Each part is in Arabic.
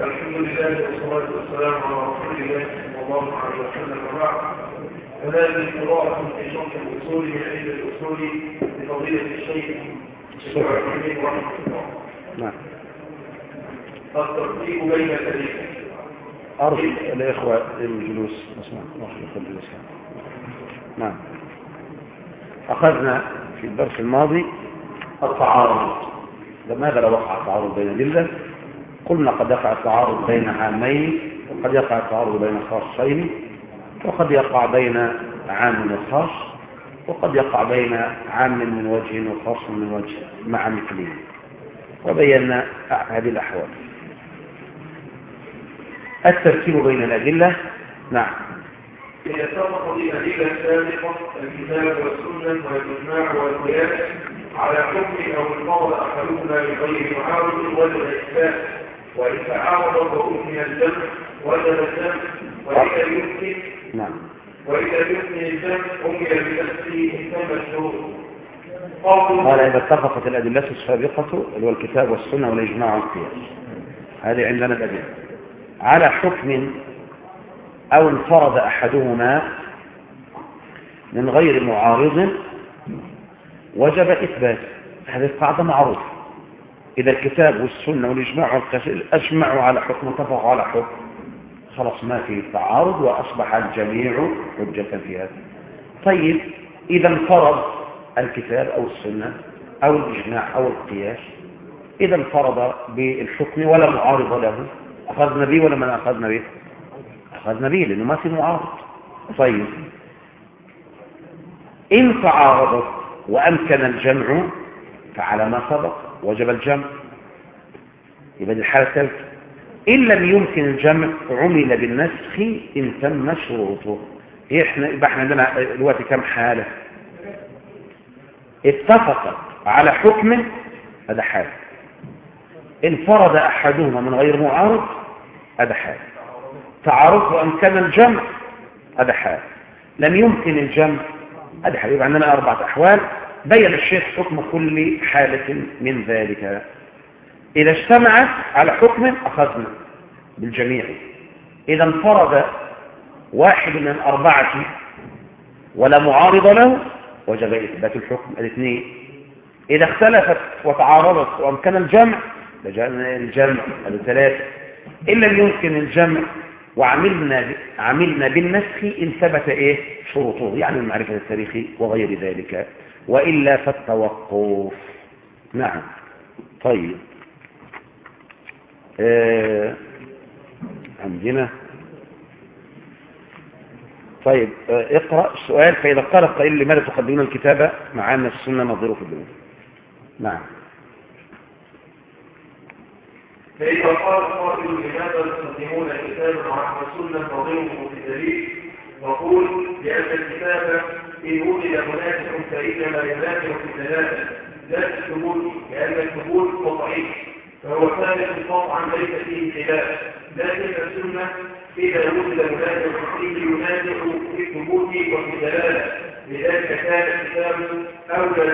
الحمد لله والصلاة والسلام على رسول الله صلى الله عليه وسلم. وبعد هذه قراءة في شرح الأصول من علم الأصول لفضيلة الشيخ الشيخ رحمه الله. نعم. الترتيب بين الأدلة. أرجو الإخوة الجلوس نعم. أخذنا في الدرس الماضي التعارض. لماذا لو وقع التعارض بين الأدلة؟ قلنا قد يقع التعارض بين عامين وقد يقع التعارض بين خاصين وقد يقع بين عام وخاص وقد يقع بين عام من وجه وخاص من وجه مع مثله وبينا هذه الأحوال. الترتيب بين الأدلة نعم. اتفق الأدلة السابقة الكتاب والسنة والإجماع والقياس على حكم أو انفرد أحدهما بغير معارض وجب الإثبات. وإن تعارض وأمكن الجمع وجب الجمع وإذا يمكن نعم. وإذا يمكن الجمع أمر بنفسه إن تم الشروط قوله قال إذا اتفقت الأدلة السابقة اللي هو الكتاب والسنة والإجماع والقياس. هذه عندنا الأدلة. على حكم أو انفرد أحدهما من غير معارض وجب إثبات. هذه القاعدة معروفة. إذا الكتاب والسنة والإجماع والقياس أجمعوا على حكم اتفقوا على حكم. خلاص ما في تعارض وأصبح الجميع حجة في هذا. طيب إذا انفرد الكتاب أو السنة أو الإجماع أو القياس إذا انفرد بالحكم ولا معارض له. أخذنا به ولا ما أخذنا به أخذنا به لأنه ما في معارض. طيب إن تعارضت وأمكن الجمع فعلى ما سبق. وجب الجمع. يبقى دي الحالة الثالثة. إن لم يمكن الجمع عمل بالنسخ إن تم شروطه. إحنا يبقى إحنا عندنا دلوقتي كم حالة؟ اتفقت على حكم هذا حال. انفرد أحدهما من غير معارض هذا حال. تعارض وأمكن الجمع هذا حال. لم يمكن الجمع هذا حال. يبقى عندنا أربعة أحوال. بين الشيخ حكم كل حالة من ذلك. إذا اجتمعت على حكم أخذنا بالجميع. إذا انفرد واحد من الأربعة ولا معارض له وجب إثبات الحكم. الاثنين. إذا اختلفت وتعارضت وأمكن الجمع لجأنا الجمع الثلاثة. إن لم يمكن الجمع وعملنا عملنا بالنسخ إن ثبت إيه؟ شروطه يعني المعرفة التاريخ وغير ذلك. وإلا فالتوقف. نعم. طيب. آه عندنا. طيب آه اقرأ السؤال فإذا قال قائل لماذا تقدمون الكتابة مع أن السنة نظيره في الدنيا؟ نعم. فإذا قال قائل لماذا تقدمون الكتاب مع السنة نظيره في الدليل وقول لأن الكتاب إن وجد مناسب فإنما يناسب في الدلالة لا في الثبوت لأن الثبوت قطعي فهو ثابت قطعا ليس فيه خلاف. لكن السنة إذا وجد مناسب فيه يناسب في الثبوت وفي الدلالة. لذلك كان الكتاب أولى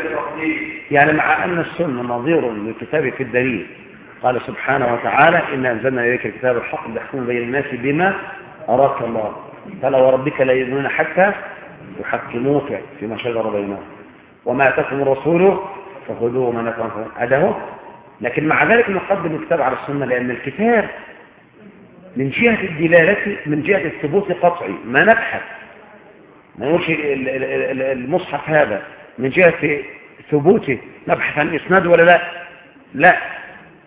يعني مع أن السنة نظير للكتاب في الدليل. قال سبحانه وتعالى إن أنزلنا إليك الكتاب الحق ليحكم بين الناس بما أراك الله. فلا وربك لا يؤمنون حتى يحكموك فيما شجر بينهم. وما أتاكم الرسول فخذوه نكرم هذا هو لكن مع ذلك نقدم الكتاب على السنة لأن الكتاب من جهة الدلالة من جهة الثبوت قطعي ما نبحث ما يقولش المصحف هذا من جهة ثبوته نبحث عن إسناد ولا لا؟ لا.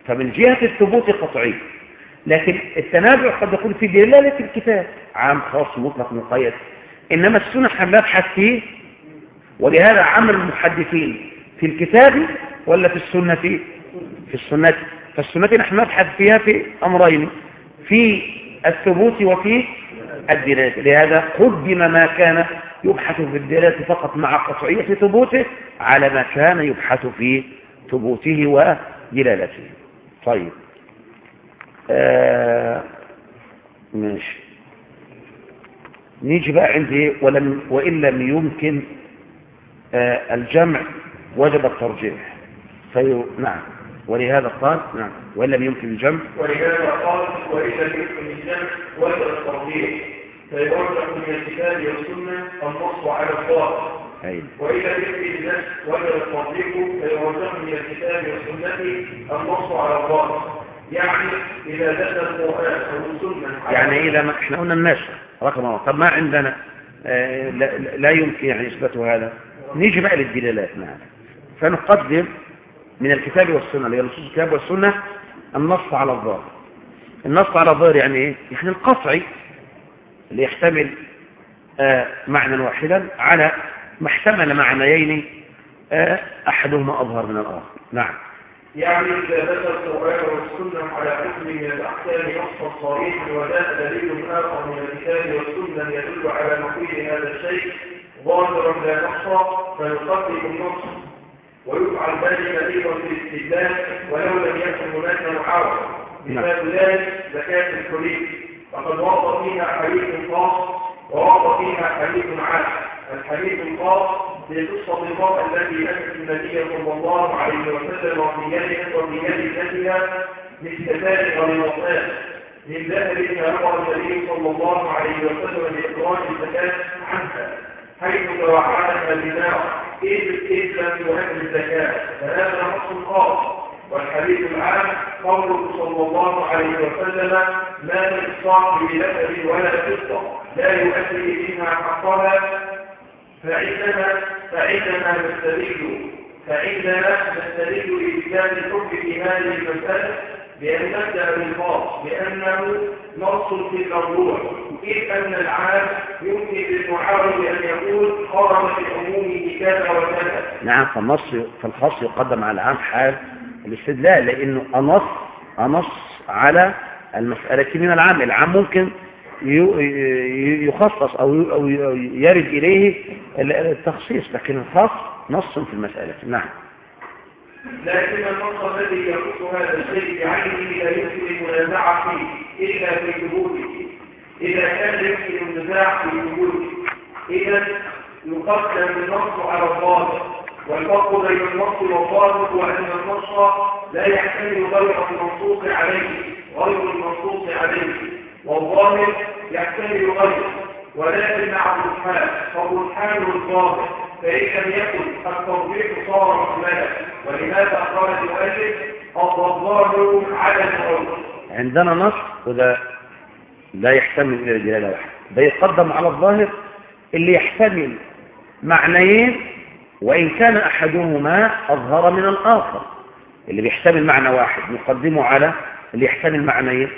فمن جهة الثبوت قطعي لكن التنازع قد يكون في دلالة الكتاب. عام خاص مطلق مقيد إنما السنة نبحث فيه ولهذا عمل المحدثين في الكتاب ولا في السنة؟ في السنة. فالسنة نحن نبحث فيها في أمرين في الثبوت وفي الدلالة. لهذا قدم ما كان يبحث في الدلالة فقط مع قطعية ثبوته على ما كان يبحث في ثبوته ودلالته. طيب. آه ماشي. نيجي بقى عندي ولم وإن لم يمكن آه الجمع وجب الترجيح. في نعم. ولهذا قال نعم. وإن لم يمكن الجمع. ولهذا قال وإذا يمكن الجمع وجد الترضيح فيرجع من الكتاب والسنة النص على الظاهر وإذا يمكن النفس وجد الترضيح فيرجع من الكتاب والسنة النص على الظاهر يعني إذا القرآن أو السنة. يعني إذا ما إحنا قلنا النسخ رقم واحد. طب ما عندنا آه، لا, يمكن يعني إثبات هذا. نيجي بقى للدلالات نعم فنقدم من الكتاب والسنة اللي هي نصوص الكتاب والسنة النص على الظاهر. النص على الظاهر يعني إيه؟ يعني القطعي اللي يحتمل آه معنى واحدا على ما احتمل معنيين آه أحدهما أظهر من الآخر. نعم. يعني إذا دل القرآن والسنة على حكم من الأحكام نصا صريحا وجاء دليل آخر من الكتاب والسنة يدل على نقيض هذا الشيء ظاهرا لا نصا فنقدم النص. ويفعل ذلك أيضا في الاستدلال ولو لم يكن هناك معارضة مثال ذلك زكاة الحليب فقد ورد فيها حديث خاص وورد فيها حديث عام الحديث الخاص المرأة التي أتت النبي صلى الله عليه وسلم وفي يدها وفي يد ابنتها مثل غليظتان من ذهب فأمر النبي صلى الله عليه وسلم بإخراج الزكاة عنها حيث توعدها البناء إذ إذ لم تؤدي الزكاة فهذا نص خاص والحديث العام قوله صلى الله عليه وسلم ما من صاحب لبن ولا فضة لا يؤدي بها حقها فعندما فعندما نستدل فعندما نستدل لإسلام الحكم في هذه المسألة بأن نبدأ بالخاص بأنه نص في الموضوع إذ أن العام يمكن للمعارض أن يقول خرج في عمومه كذا وكذا. نعم فالنص فالخاص يقدم على العام حال الاستدلال لأنه أنص أنص على المسألة من العام. العام ممكن يخصص أو يرد إليه التخصيص لكن الخاص نص في المسألة. نعم. لكن النص الذي يخص هذا الشيء بعينه لا يمكن المنازعة فيه إلا في ثبوته. إذا كان يمكن النزاع في ثبوته إذا يقدم النص على الظاهر والفرق بين النص والظاهر هو أن النص لا يحتمل غير المنصوص عليه غير المنصوص عليه. والظاهر يحتمل غيره ولكن مع الرجحان فالرجحان الظاهر فإن لم يكن التوضيح صار محملا ولهذا قال المؤلف الظاهر على الأول عندنا نص وده لا يحتمل إلى الجلالة واحد ده يقدم على الظاهر اللي يحتمل معنيين وإن كان أحدهما أظهر من الآخر. اللي بيحتمل معنى واحد نقدمه على اللي يحتمل معنيين.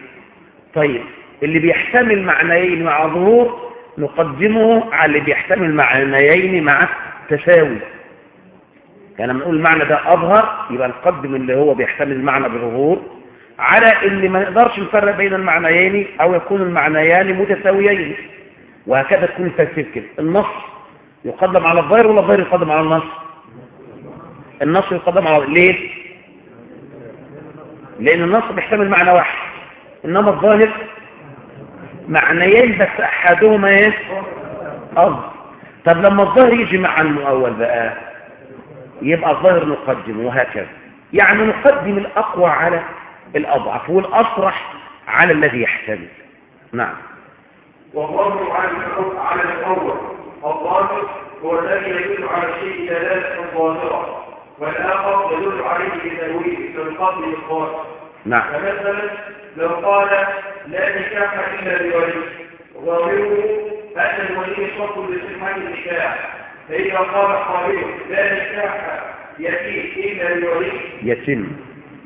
طيب اللي بيحتمل معنيين مع ظهور نقدمه على اللي بيحتمل معنيين مع تساوي. يعني لما نقول المعنى ده أظهر يبقى نقدم اللي هو بيحتمل المعنى بظهور على اللي ما نقدرش نفرق بين المعنيين أو يكون المعنيان متساويين. وهكذا تكون التفسير كده. النص يقدم على الظاهر ولا الظاهر يقدم على النص؟ النص يقدم على ليه؟ لأن النص بيحتمل معنى واحد. إنما الظاهر معنيين بس أحدهما إيه أظهر طب لما الظاهر يجي مع المؤول بقى يبقى الظاهر نقدم وهكذا. يعني نقدم الأقوى على الأضعف والأصرح على الذي يحتمل. نعم. والظاهر على الأول. الظاهر هو الذي يدل على الشيء دلالة ظاهرة والآخر يدل عليه بتأويل كالقتل الظاهر نعم. فمثلا لو قال لا نكاح إلا بولي ظاهره أن الولي شرط لصحة النكاح. فإذا قال قائل لا نكاح يتيم إلا بولي يتم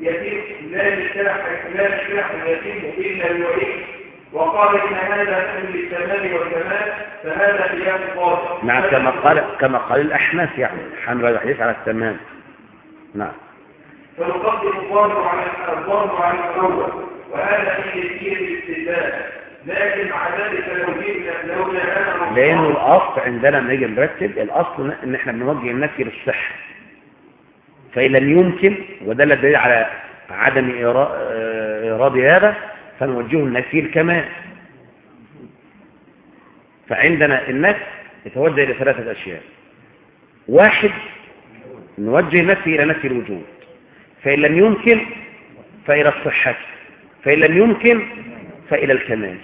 يتيم لا نكاح لا نكاح يتيم إلا بولي. وقال إن هذا من للتمام والكمال فهذا خلاف الظاهر نعم كما قال كما قال الأحناف يعني حمل الحديث على التمام. نعم. فنقدم الظاهر على الظاهر على الأول. وهذا في يسير الاستدلال. لكن مع ذلك لو لو جاءنا لأنه الأصل عندنا لما نيجي نرتب الأصل إن إحنا بنوجه النفي للصحة. فإن لم يمكن ودل الدليل على عدم إيرا- إيراد هذا فنوجهه النفي الكمال. فعندنا النفي يتوجه إلى ثلاثة أشياء. واحد نوجه النفي إلى نفي الوجود فإن لم يمكن فإلى الصحة فإن لم يمكن فإلى الكمال.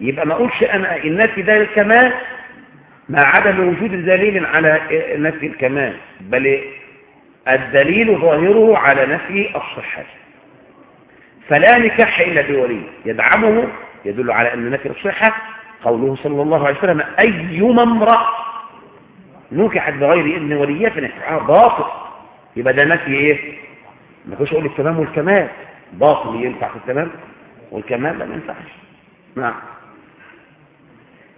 يبقى ما أقولش أنا النفي ده الكمال مع عدم وجود دليل على نفي الكمال بل الدليل ظاهره على نفي الصحة. فلا نكاح إلا بولي يدعمه يدل على أن نفي الصحة. قوله صلى الله عليه وسلم أيما امرأة نكحت بغير إذن وليها فنكحها باطل. يبقى ده نفي إيه؟ ما فيش أقول التمام والكمال. باطل ينفع في التمام والكمال لا ما ينفعش. نعم.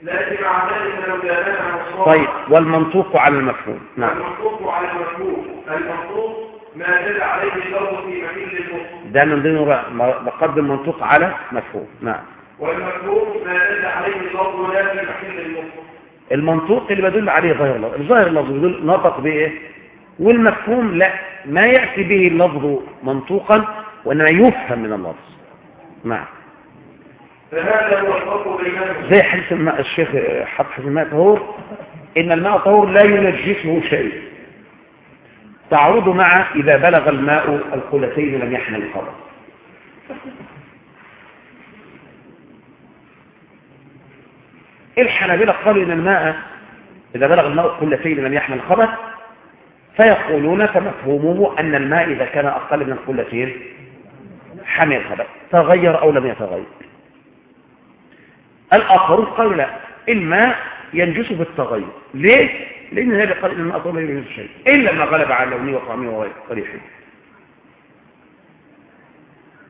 لكن مع ذلك لو جاءنا مصطلح طيب والمنطوق على المفهوم. نعم. المنطوق على المفهوم. المنطوق ما دل عليه اللفظ في محل المفهوم ده من ضمن بقدم منطوق على مفهوم. نعم. والمفهوم ما دل عليه اللفظ لا في محل المفهوم المنطوق اللي بدل عليه ظاهر اللفظ الظاهر اللفظ بدل نطق بإيه؟ والمفهوم لا ما يأتي به اللفظ منطوقا وإنما يفهم من اللفظ. نعم. فهذا هو الفرق بينهما زي حديث الماء الشيخ حفظ الماء طهور إن الماء طهور لا ينجسه شيء. تعرض مع إذا بلغ الماء القلتين لم يحمل الخبر الحنابلة قالوا إن الماء إذا بلغ الماء القلتين لم يحمل الخبر فيقولون فمفهومه أن الماء إذا كان أقل من القلتين حمل الخبر تغير أو لم يتغير. الآخرون قالوا لا الماء ينجس بالتغير. ليه؟ لأن النبي قال إن الماء لا ينجس شيء إلا ما غلب على لونه وطعمه وريحه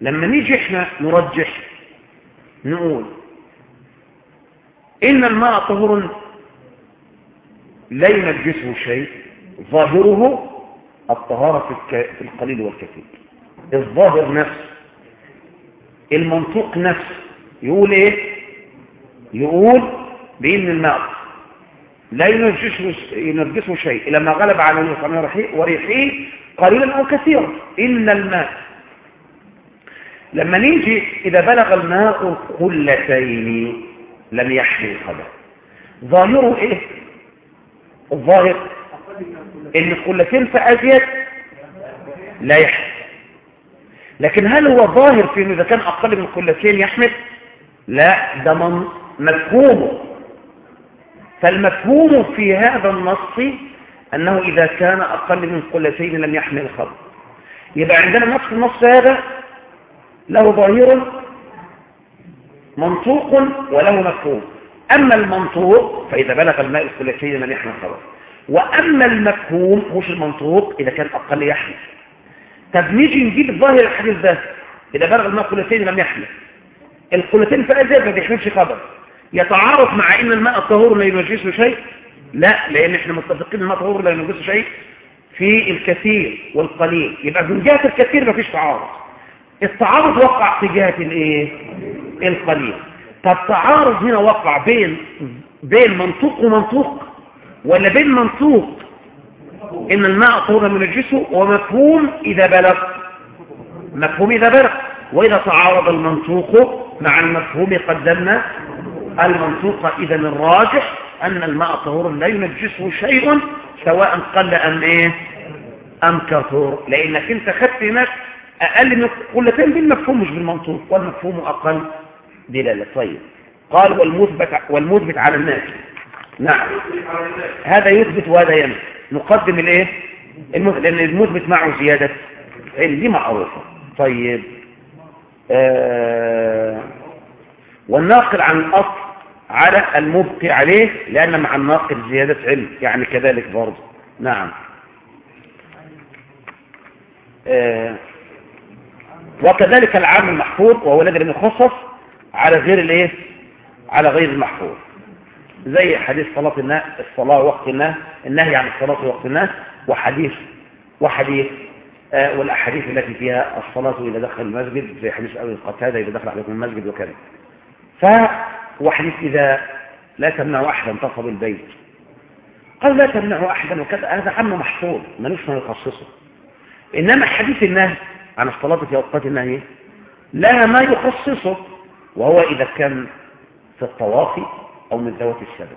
لما نيجي إحنا نرجح نقول إن الماء طهر لا ينجسه شيء ظاهره الطهارة في القليل والكثير. الظاهر نفس المنطوق نفس يقول إيه؟ يقول بإن الماء. لا ينجسه, شيء. إلا ما غلب على نصف وريحه قليلا أو كثيرا. إن الماء لما نيجي إذا بلغ الماء قلتين لم يحمل الخبر ظاهره إيه؟ الظاهر. إن القلتين فأزيد لا يحمل. لكن هل هو ظاهر في إنه إذا كان أقل من القلتين يحمل؟ لا ده من مفهومه فالمفهوم في هذا النص أنه إذا كان أقل من قلتين لم يحمل الخبر يبقى عندنا نص النص هذا له ظاهر منطوق وله مفهوم. أما المنطوق فإذا بلغ الماء القلتين لم يحمل الخبر وأما المفهوم مش المنطوق إذا كان أقل يحمل. طب نيجي نجيب ظاهر الحديث ده إذا بلغ الماء قلتين لم يحمل. القلتين فأزيد ما بيحملش خبر يتعارض مع إن الماء الطهور لا ينجسه شيء؟ لا لأن إحنا متفقين الماء الطهور لا ينجسه شيء في الكثير والقليل. يبقى من جهة الكثير ما فيش تعارض التعارض وقع في جهة الإيه؟ القليل. طب هنا وقع بين بين منطوق ومنطوق؟ ولا بين منطوق إن الماء طهور لا ينجسه ومفهوم إذا بلغ. مفهوم إذا بلغ. وإذا تعارض المنطوق مع المفهوم قدمنا المنطوق إذا الراجح أن الماء طهور لا ينجسه شيء سواء قل أم إيه؟ أم كثر لأنك أنت خدت هناك أقل من قلتين بالمفهوم مش بالمنطوق والمفهوم أقل دلالة. طيب. قال والمثبت, والمثبت على الناس. نعم. هذا يثبت وهذا ينفي. نقدم الإيه؟ المثبت لأن المثبت معه زيادة علم دي معروفة. طيب. آه والناقل عن الأصل على المبقي عليه لأن مع الناقل زيادة علم يعني كذلك برضه. نعم. آه وكذلك العام المحفوظ وهو الذي لم يخصص على غير الإيه؟ على غير المحفوظ. زي حديث صلاة النهي الصلاة وقت النهي النهي عن الصلاة وقت النهي وحديث وحديث آه والأحاديث التي فيها الصلاة إذا دخل المسجد زي حديث أبي القتادة إذا دخل عليكم المسجد وكذا. فوحديث إذا لا تمنع أحدا تصب البيت قال لا تمنع أحدا وكذا هذا عم محفوظ ملوش ما يخصصه. إنما حديث النهي عن الصلاة في أوقات النهي لها ما يخصصه وهو إذا كان في الطواف أو من ذوات السبب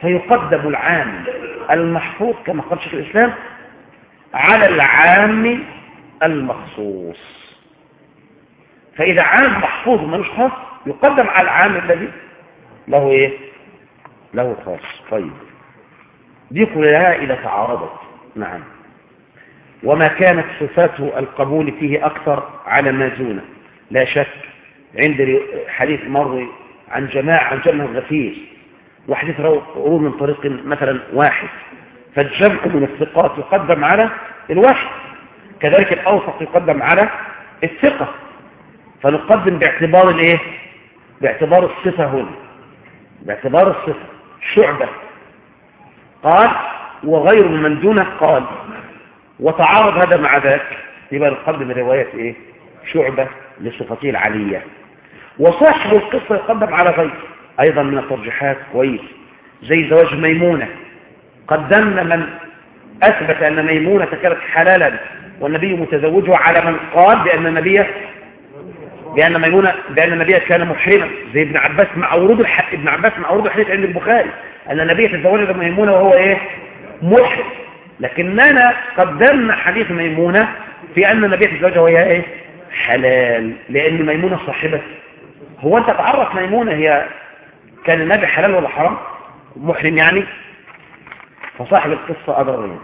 فيقدم العام المحفوظ كما قال شيخ الإسلام على العام المخصوص. فإذا عام محفوظ ملوش خاص يقدم على العام الذي له إيه؟ له خاص. طيب. دي كلها إذا تعارضت نعم. وما كانت صفات القبول فيه أكثر على ما دونه. لا شك عند حديث مروي عن جماعة عن جمع غفير. وحديث روى من طريق مثلا واحد. فالجمع من الثقات يقدم على الواحد. كذلك الأوسط يقدم على الثقة. فنقدم باعتبار الإيه؟ باعتبار الصفة هنا. باعتبار الصفة. شعبة. قال وغير من دونه قال. وتعارض هذا مع ذاك. يبقى نقدم رواية إيه؟ شعبة لصفته العلية. وصاحب القصة يقدم على غير أيضا من الترجيحات كويس. زي زواج ميمونة. قدمنا من أثبت أن ميمونة كانت حلالا والنبي متزوجها على من قال بأن النبي بأن ميمونة بأن النبي كان محرما. زي ابن عباس مع ورود الح... ابن عباس مع ورود الحديث عند البخاري أن النبي تزوج ميمونة وهو إيه؟ محرم. لكننا قدمنا حديث ميمونة في أن النبي تزوجها وهي إيه؟ حلال لأن ميمونة صاحبة. هو أنت تعرف ميمونة هي كان النبي حلال ولا حرام؟ محرم يعني؟ فصاحب القصة أضرر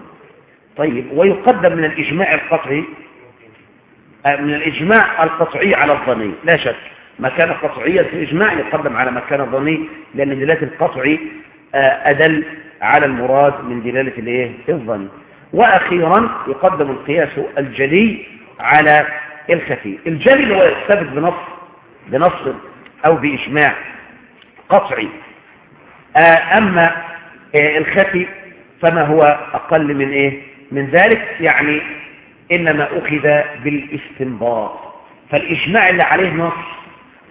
طيب ويقدم من الإجماع القطعي من الإجماع القطعي على الظني. لا شك ما كان قطعيا في الإجماع يقدم على ما كان ظني لأن دلالة القطعي أدل على المراد من دلالة الإيه؟ الظن وأخيرا يقدم القياس الجلي على الخفي. الجلي هو يثبت بنص بنص أو بإجماع قطعي. أما الخفي فما هو أقل من إيه؟ من ذلك يعني إنما أخذ بالاستنباط. فالإجماع اللي عليه نص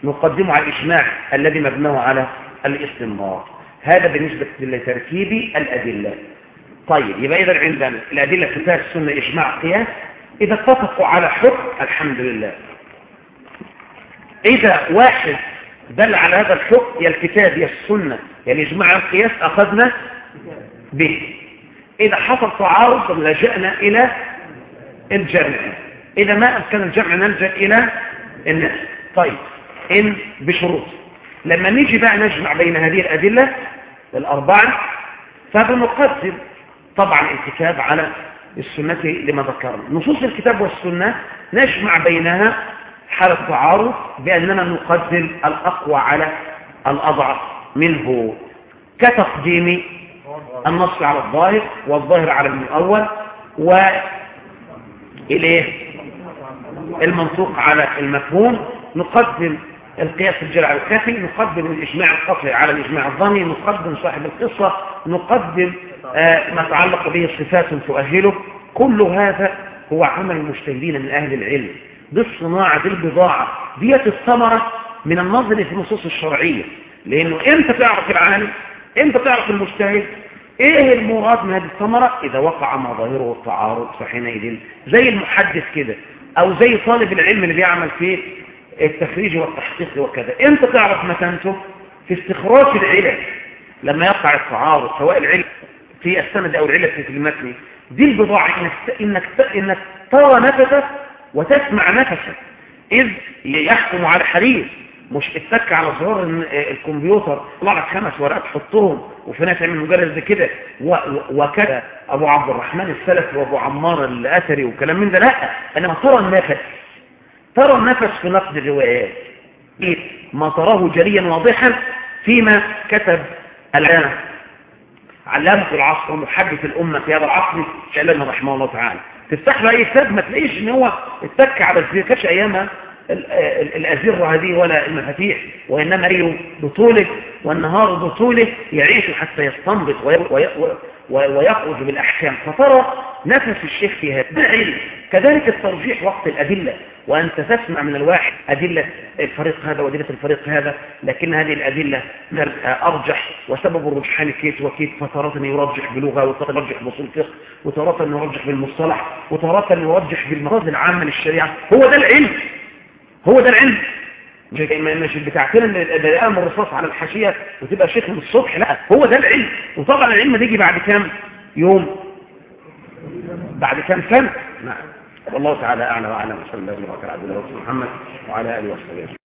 نقدمه على الإجماع الذي مبناه على الاستنباط. هذا بالنسبة لترتيب الأدلة. طيب يبقى إذا عندنا الأدلة كتاب السنة إجماع قياس. إذا اتفقوا على حكم الحمد لله. إذا واحد دل على هذا الحكم يا الكتاب يا السنة يا الإجماع القياس أخذنا به. إذا حصل تعارض لجأنا إلى الجمع. إذا ما أمكن الجمع نلجأ إلى الناس. طيب إن بشروط. لما نيجي بقى نجمع بين هذه الأدلة الأربعة فبنقدم طبعا الكتاب على السنة لما ذكرنا. نصوص الكتاب والسنة نجمع بينها حالة تعارض بأننا نقدم الأقوى على الأضعف منه كتقديم النص على الظاهر والظاهر على المؤول وإليه المنطوق على المفهوم. نقدم القياس الجلع على الكافي نقدم الإجماع القطعي على الإجماع الظني نقدم صاحب القصة نقدم آه ما تعلق به صفات تؤهله. كل هذا هو عمل المجتهدين من أهل العلم. بالصناعة بالبضاعة. ديت الثمرة من النظر في النصوص الشرعية. لأنه إمتى تعرف العالم إمتى تعرف المجتهد. إيه المراد من هذه الثمرة؟ إذا وقع مظاهره التعارض فحينئذ. زي المحدث كده أو زي طالب العلم اللي بيعمل في التخريج والتحقيق وكذا. أنت تعرف مكانته في استخراج العلل. لما يقع التعارض سواء العلم في السند أو العلة في المتن دي البضاعة إنك, إنك, إنك ترى نفسك وتسمع نفسك. إذ يحكم على حديث مش اتك على زرار الكمبيوتر. طلع لك خمس ورقات حطهم وفي ناس من مجرد كده. وكذا. أبو عبد الرحمن السلفي وأبو عمار الأثري وكلام من ده. لا إنما ترى النفس. ترى النفس في نقد الروايات. ما تراه جليا واضحا فيما كتب العلامة. علامة العصر ومحدث الأمة في هذا العصر شألنا رحمه الله تعالى. تفتح له أي كتاب ما تلاقيش إن هو اتك على الزير كانش أيامها. الأزرة هذه ولا المفاتيح وإنما ليه بطوله والنهار بطوله يعيش حتى يستنبط ويخرج بالأحكام. فترى نفس الشيخ في هذا. كذلك الترجيح وقت الأدلة. وأنت تسمع من الواحد أدلة الفريق هذا وأدلة الفريق هذا لكن هذه الأدلة أرجح وسبب الرجحان كيت وكيت. فترات يرجح بلغة وتارة يرجح بصول فقه وتارة يرجح بالمصطلح وتارة يرجح بالمراض العامة للشريعة. هو ده العلم. هو ده العلم. مش بتاعتنا اللي قام الرصاص على الحاشية وتبقى شيخ من الصبح؟ لا. هو ده العلم. وطبعا العلم ده يجي بعد كام يوم؟ بعد كام سنة؟ نعم. والله تعالى أعلم وأعلم. وصلى الله وسلم على محمد وعلى آله وصحبه